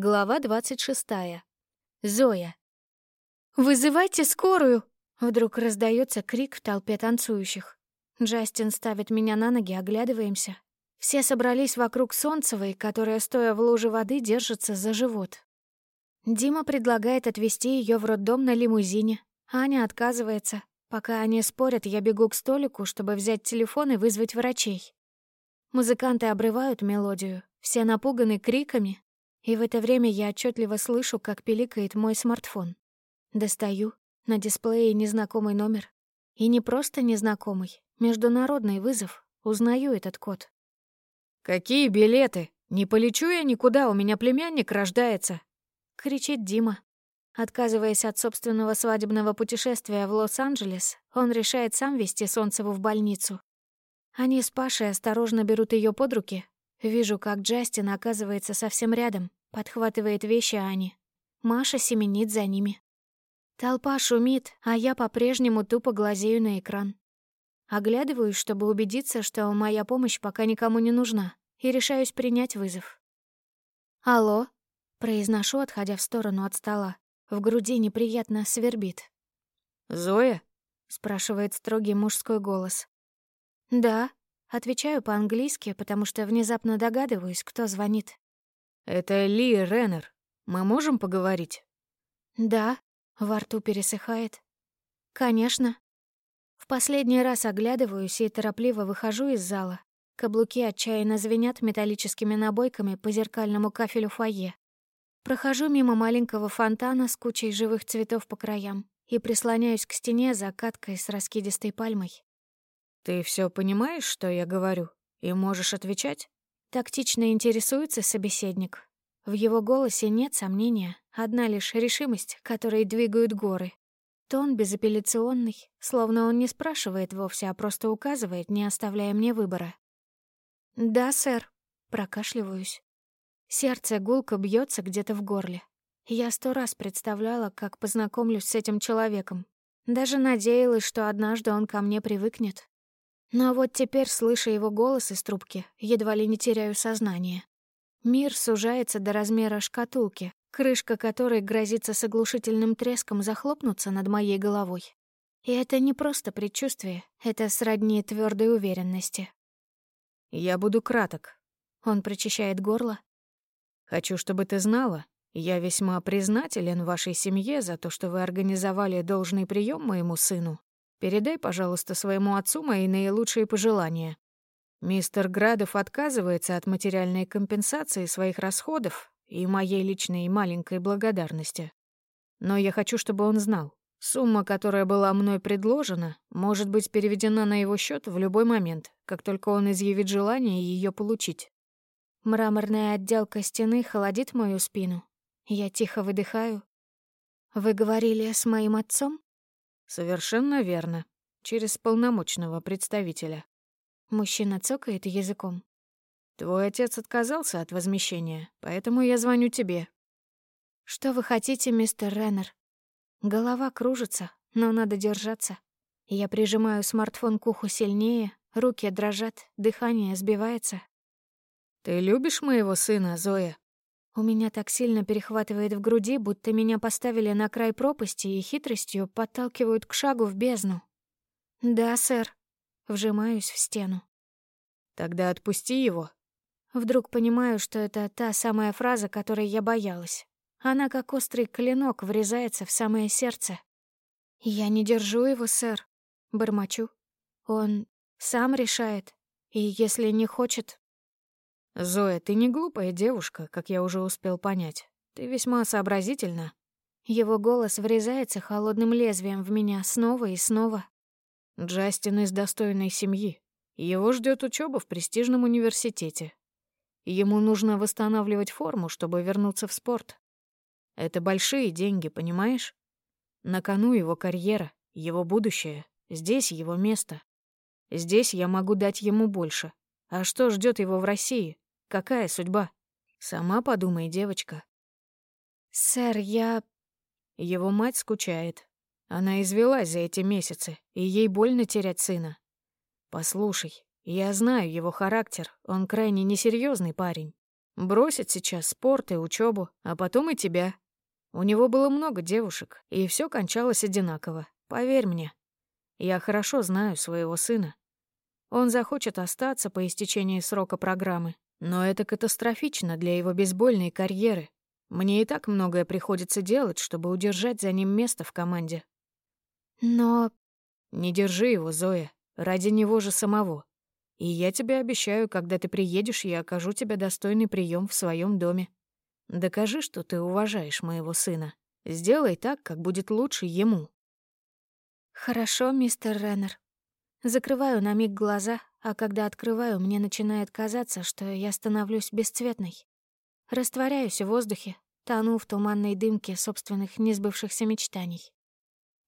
Глава 26. Зоя. «Вызывайте скорую!» Вдруг раздается крик в толпе танцующих. Джастин ставит меня на ноги, оглядываемся. Все собрались вокруг Солнцевой, которая, стоя в луже воды, держится за живот. Дима предлагает отвезти ее в роддом на лимузине. Аня отказывается. Пока они спорят, я бегу к столику, чтобы взять телефон и вызвать врачей. Музыканты обрывают мелодию, все напуганы криками, и в это время я отчетливо слышу, как пиликает мой смартфон. Достаю. На дисплее незнакомый номер. И не просто незнакомый, международный вызов. Узнаю этот код. «Какие билеты? Не полечу я никуда, у меня племянник рождается!» — кричит Дима. Отказываясь от собственного свадебного путешествия в Лос-Анджелес, он решает сам вести Солнцеву в больницу. Они с Пашей осторожно берут ее под руки. Вижу, как Джастин оказывается совсем рядом, подхватывает вещи Ани. Маша семенит за ними. Толпа шумит, а я по-прежнему тупо глазею на экран. Оглядываюсь, чтобы убедиться, что моя помощь пока никому не нужна, и решаюсь принять вызов. «Алло?» — произношу, отходя в сторону от стола. В груди неприятно свербит. «Зоя?» — спрашивает строгий мужской голос. «Да», — отвечаю по-английски, потому что внезапно догадываюсь, кто звонит. «Это Ли Реннер. Мы можем поговорить?» «Да», — во рту пересыхает. «Конечно». В последний раз оглядываюсь и торопливо выхожу из зала. Каблуки отчаянно звенят металлическими набойками по зеркальному кафелю фойе. Прохожу мимо маленького фонтана с кучей живых цветов по краям и прислоняюсь к стене за каткой с раскидистой пальмой. «Ты все понимаешь, что я говорю, и можешь отвечать?» Тактично интересуется собеседник. В его голосе нет сомнения, одна лишь решимость, которой двигают горы. Тон безапелляционный, словно он не спрашивает вовсе, а просто указывает, не оставляя мне выбора. «Да, сэр», — прокашливаюсь. Сердце гулко бьется где-то в горле. Я сто раз представляла, как познакомлюсь с этим человеком. Даже надеялась, что однажды он ко мне привыкнет. Но вот теперь, слыша его голос из трубки, едва ли не теряю сознание. Мир сужается до размера шкатулки, крышка которой грозится с оглушительным треском захлопнуться над моей головой. И это не просто предчувствие, это сродни твердой уверенности. «Я буду краток». Он прочищает горло. «Хочу, чтобы ты знала, я весьма признателен вашей семье за то, что вы организовали должный прием моему сыну Передай, пожалуйста, своему отцу мои наилучшие пожелания. Мистер Градов отказывается от материальной компенсации своих расходов и моей личной маленькой благодарности. Но я хочу, чтобы он знал, сумма, которая была мной предложена, может быть переведена на его счет в любой момент, как только он изъявит желание ее получить. Мраморная отделка стены холодит мою спину. Я тихо выдыхаю. «Вы говорили с моим отцом?» Совершенно верно. Через полномочного представителя. Мужчина цокает языком. Твой отец отказался от возмещения, поэтому я звоню тебе. Что вы хотите, мистер Реннер? Голова кружится, но надо держаться. Я прижимаю смартфон к уху сильнее, руки дрожат, дыхание сбивается. Ты любишь моего сына, Зоя? У меня так сильно перехватывает в груди, будто меня поставили на край пропасти и хитростью подталкивают к шагу в бездну. «Да, сэр». Вжимаюсь в стену. «Тогда отпусти его». Вдруг понимаю, что это та самая фраза, которой я боялась. Она как острый клинок врезается в самое сердце. «Я не держу его, сэр», — бормочу. «Он сам решает, и если не хочет, «Зоя, ты не глупая девушка, как я уже успел понять. Ты весьма сообразительна». Его голос врезается холодным лезвием в меня снова и снова. Джастин из достойной семьи. Его ждет учеба в престижном университете. Ему нужно восстанавливать форму, чтобы вернуться в спорт. Это большие деньги, понимаешь? На кону его карьера, его будущее. Здесь его место. Здесь я могу дать ему больше. А что ждет его в России? Какая судьба? Сама подумай, девочка. Сэр, я... Его мать скучает. Она извелась за эти месяцы, и ей больно терять сына. Послушай, я знаю его характер, он крайне несерьезный парень. Бросит сейчас спорт и учебу, а потом и тебя. У него было много девушек, и все кончалось одинаково, поверь мне. Я хорошо знаю своего сына. Он захочет остаться по истечении срока программы, но это катастрофично для его бейсбольной карьеры. Мне и так многое приходится делать, чтобы удержать за ним место в команде. Но... Не держи его, Зоя, ради него же самого. И я тебе обещаю, когда ты приедешь, я окажу тебе достойный прием в своем доме. Докажи, что ты уважаешь моего сына. Сделай так, как будет лучше ему. Хорошо, мистер Реннер. Закрываю на миг глаза, а когда открываю, мне начинает казаться, что я становлюсь бесцветной. Растворяюсь в воздухе, тону в туманной дымке собственных несбывшихся мечтаний.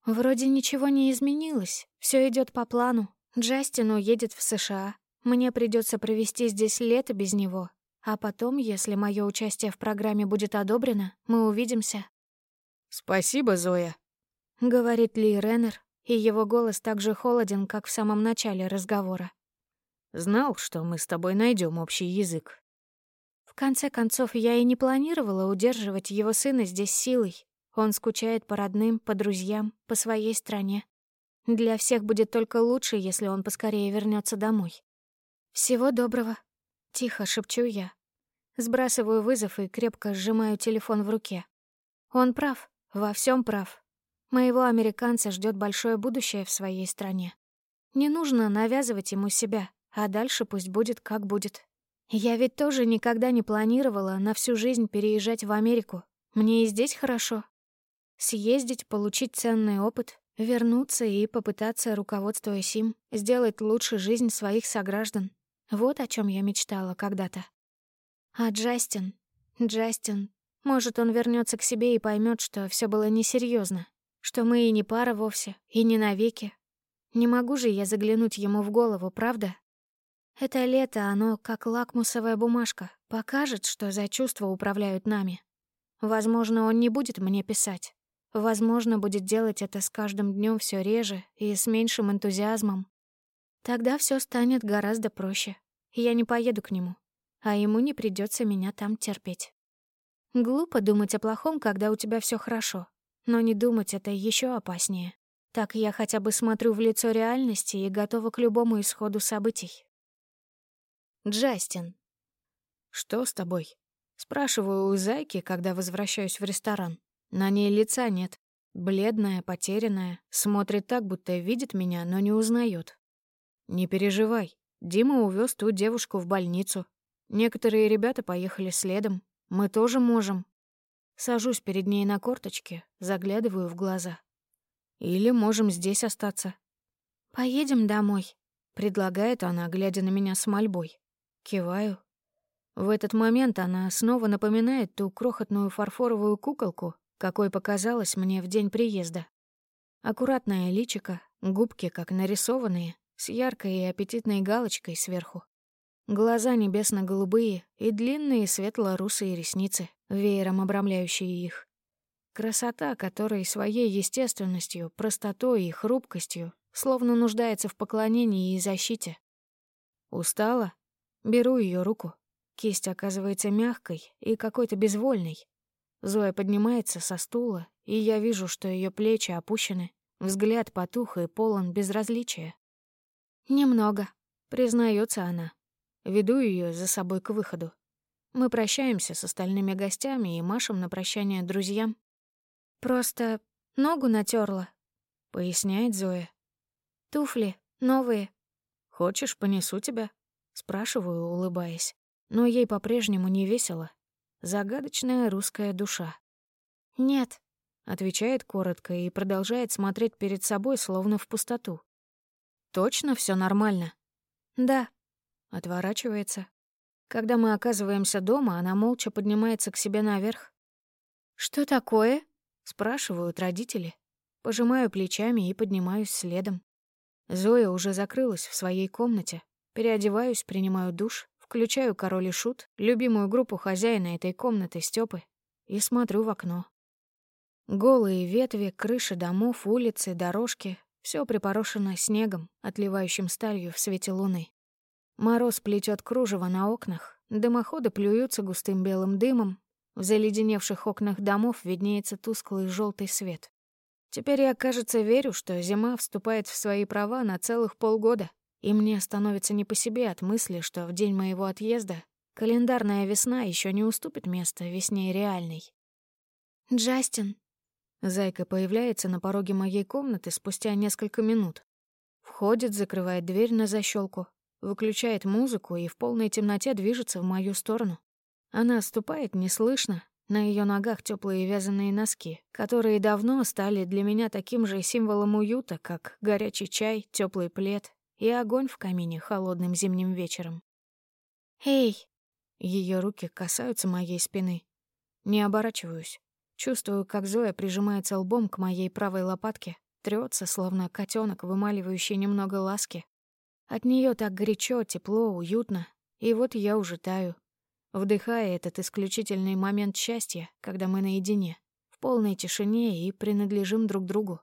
Вроде ничего не изменилось, все идет по плану. Джастин уедет в США. Мне придется провести здесь лето без него. А потом, если мое участие в программе будет одобрено, мы увидимся. «Спасибо, Зоя», — говорит Ли Реннер, и его голос так же холоден, как в самом начале разговора. «Знал, что мы с тобой найдем общий язык». В конце концов, я и не планировала удерживать его сына здесь силой. Он скучает по родным, по друзьям, по своей стране. Для всех будет только лучше, если он поскорее вернется домой. «Всего доброго», — тихо шепчу я. Сбрасываю вызов и крепко сжимаю телефон в руке. Он прав, во всем прав. Моего американца ждет большое будущее в своей стране. Не нужно навязывать ему себя, а дальше пусть будет как будет. Я ведь тоже никогда не планировала на всю жизнь переезжать в Америку. Мне и здесь хорошо. Съездить, получить ценный опыт, вернуться и попытаться, руководствуясь им, сделать лучше жизнь своих сограждан. Вот о чем я мечтала когда-то. А Джастин... Джастин... Может, он вернется к себе и поймет, что все было несерьезно, что мы и не пара вовсе, и не навеки. Не могу же я заглянуть ему в голову, правда? Это лето, оно как лакмусовая бумажка, покажет, что за чувства управляют нами. Возможно, он не будет мне писать. Возможно, будет делать это с каждым днем все реже и с меньшим энтузиазмом. Тогда все станет гораздо проще. Я не поеду к нему, а ему не придется меня там терпеть. Глупо думать о плохом, когда у тебя все хорошо, но не думать это еще опаснее. Так я хотя бы смотрю в лицо реальности и готова к любому исходу событий. Джастин. «Что с тобой?» Спрашиваю у зайки, когда возвращаюсь в ресторан. На ней лица нет. Бледная, потерянная, смотрит так, будто видит меня, но не узнает. «Не переживай. Дима увез ту девушку в больницу. Некоторые ребята поехали следом. Мы тоже можем». Сажусь перед ней на корточке, заглядываю в глаза. «Или можем здесь остаться». «Поедем домой», — предлагает она, глядя на меня с мольбой. Киваю. В этот момент она снова напоминает ту крохотную фарфоровую куколку, какой показалась мне в день приезда. Аккуратное личико, губки как нарисованные, с яркой и аппетитной галочкой сверху. Глаза небесно-голубые и длинные светло-русые ресницы, веером обрамляющие их. Красота, которой своей естественностью, простотой и хрупкостью словно нуждается в поклонении и защите. Устала? Беру ее руку. Кисть оказывается мягкой и какой-то безвольной. Зоя поднимается со стула, и я вижу, что ее плечи опущены, взгляд потух и полон безразличия. «Немного», — признается она. Веду ее за собой к выходу. Мы прощаемся с остальными гостями и машем на прощание друзьям. «Просто ногу натерла, поясняет Зоя. «Туфли новые». «Хочешь, понесу тебя?» Спрашиваю, улыбаясь. Но ей по-прежнему не весело. Загадочная русская душа. «Нет», — отвечает коротко и продолжает смотреть перед собой, словно в пустоту. «Точно все нормально?» «Да», — отворачивается. Когда мы оказываемся дома, она молча поднимается к себе наверх. «Что такое?» — спрашивают родители. Пожимаю плечами и поднимаюсь следом. Зоя уже закрылась в своей комнате, Переодеваюсь, принимаю душ, включаю «Король и Шут», любимую группу хозяина этой комнаты Стёпы, и смотрю в окно. Голые ветви, крыши домов, улицы, дорожки — все припорошено снегом, отливающим сталью в свете луны. Мороз плетет кружево на окнах, Дымоходы плюются густым белым дымом. В заледеневших окнах домов виднеется тусклый желтый свет. Теперь я, кажется, верю, что зима вступает в свои права на целых полгода, и мне становится не по себе от мысли, что в день моего отъезда календарная весна еще не уступит место весне реальной. «Джастин». Зайка появляется на пороге моей комнаты спустя несколько минут. Входит, закрывает дверь на защелку, выключает музыку и в полной темноте движется в мою сторону. Она ступает неслышно, на ее ногах теплые вязаные носки, которые давно стали для меня таким же символом уюта, как горячий чай, теплый плед и огонь в камине холодным зимним вечером. «Эй!» Ее руки касаются моей спины. Не оборачиваюсь. Чувствую, как Зоя прижимается лбом к моей правой лопатке, трется, словно котенок, вымаливающий немного ласки. От нее так горячо, тепло, уютно. И вот я уже таю, вдыхая этот исключительный момент счастья, когда мы наедине, в полной тишине и принадлежим друг другу.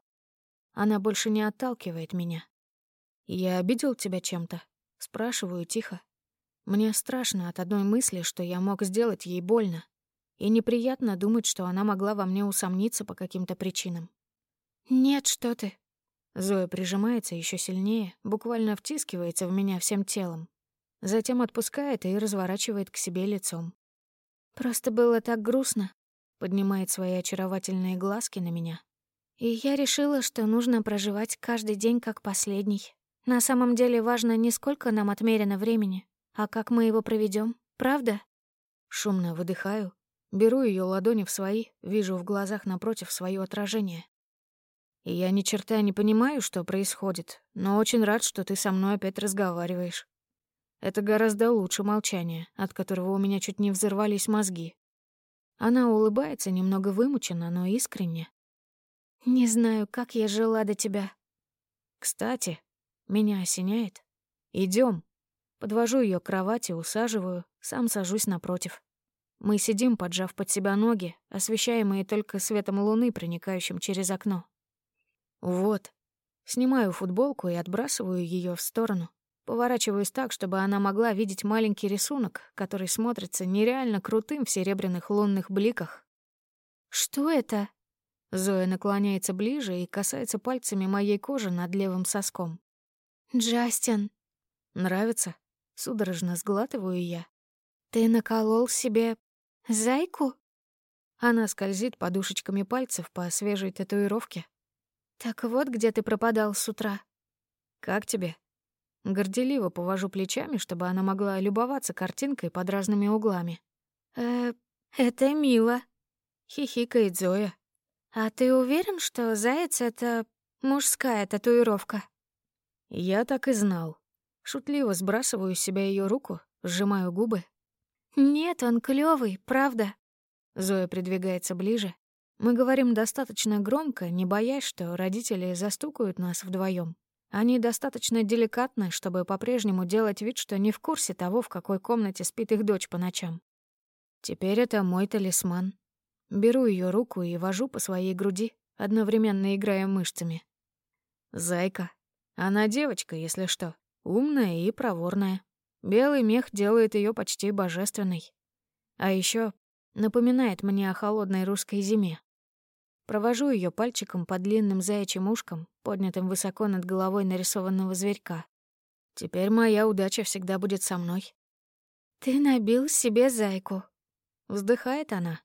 Она больше не отталкивает меня. «Я обидел тебя чем-то?» — спрашиваю тихо. Мне страшно от одной мысли, что я мог сделать ей больно. И неприятно думать, что она могла во мне усомниться по каким-то причинам. «Нет, что ты». Зоя прижимается еще сильнее, буквально втискивается в меня всем телом. Затем отпускает и разворачивает к себе лицом. «Просто было так грустно», — поднимает свои очаровательные глазки на меня. «И я решила, что нужно проживать каждый день как последний. На самом деле важно не сколько нам отмерено времени, а как мы его проведем, правда?» Шумно выдыхаю, беру ее ладони в свои, вижу в глазах напротив свое отражение. И я ни черта не понимаю, что происходит, но очень рад, что ты со мной опять разговариваешь. Это гораздо лучше молчания, от которого у меня чуть не взорвались мозги. Она улыбается немного вымученно, но искренне. «Не знаю, как я жила до тебя». «Кстати, меня осеняет. Идем. Подвожу ее к кровати, усаживаю, сам сажусь напротив. Мы сидим, поджав под себя ноги, освещаемые только светом луны, проникающим через окно. Вот. Снимаю футболку и отбрасываю ее в сторону. Поворачиваюсь так, чтобы она могла видеть маленький рисунок, который смотрится нереально крутым в серебряных лунных бликах. «Что это?» Зоя наклоняется ближе и касается пальцами моей кожи над левым соском. «Джастин». «Нравится?» Судорожно сглатываю я. «Ты наколол себе зайку?» Она скользит подушечками пальцев по свежей татуировке. «Так вот, где ты пропадал с утра». «Как тебе?» Горделиво повожу плечами, чтобы она могла любоваться картинкой под разными углами. «Э, это мило», — хихикает Зоя. «А ты уверен, что заяц — это мужская татуировка?» Я так и знал. Шутливо сбрасываю с себя ее руку, сжимаю губы. «Нет, он клёвый, правда». Зоя придвигается ближе. Мы говорим достаточно громко, не боясь, что родители застукают нас вдвоем. Они достаточно деликатны, чтобы по-прежнему делать вид, что не в курсе того, в какой комнате спит их дочь по ночам. Теперь это мой талисман. Беру ее руку и вожу по своей груди, одновременно играя мышцами. Зайка. Она девочка, если что, умная и проворная. Белый мех делает ее почти божественной. А еще напоминает мне о холодной русской зиме. Провожу ее пальчиком по длинным заячьим ушкам, поднятым высоко над головой нарисованного зверька. Теперь моя удача всегда будет со мной. «Ты набил себе зайку», — вздыхает она.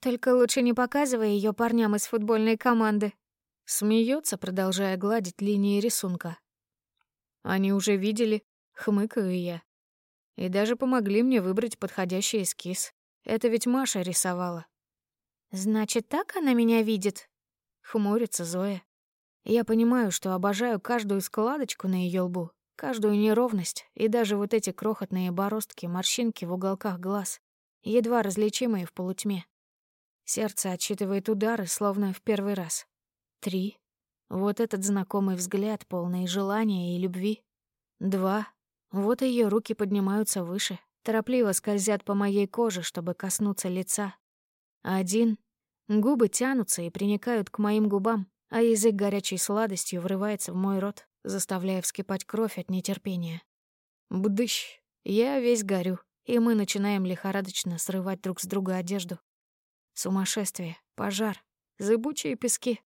«Только лучше не показывай ее парням из футбольной команды». Смеется, продолжая гладить линии рисунка. Они уже видели, хмыкаю я. И даже помогли мне выбрать подходящий эскиз. Это ведь Маша рисовала. «Значит, так она меня видит?» — хмурится Зоя. Я понимаю, что обожаю каждую складочку на ее лбу, каждую неровность и даже вот эти крохотные бороздки, морщинки в уголках глаз, едва различимые в полутьме. Сердце отсчитывает удары, словно в первый раз. Три. Вот этот знакомый взгляд, полный желания и любви. Два. Вот ее руки поднимаются выше, торопливо скользят по моей коже, чтобы коснуться лица, один. Губы тянутся и приникают к моим губам, а язык горячей сладостью врывается в мой рот, заставляя вскипать кровь от нетерпения. Бдыщ. Я весь горю. и мы начинаем лихорадочно срывать друг с друга одежду. Сумасшествие, пожар, зыбучие пески.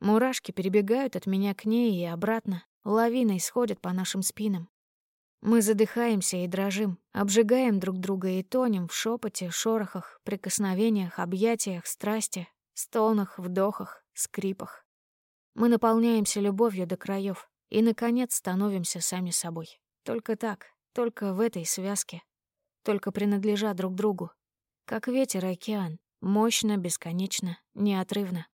Мурашки перебегают от меня к ней и обратно, лавиной сходят по нашим спинам. Мы задыхаемся и дрожим, обжигаем друг друга и тонем в шепоте, шорохах, прикосновениях, объятиях, страсти, стонах, вдохах, скрипах. Мы наполняемся любовью до краев и, наконец, становимся сами собой. Только так, только в этой связке, только принадлежа друг другу. Как ветер и океан, мощно, бесконечно, неотрывно.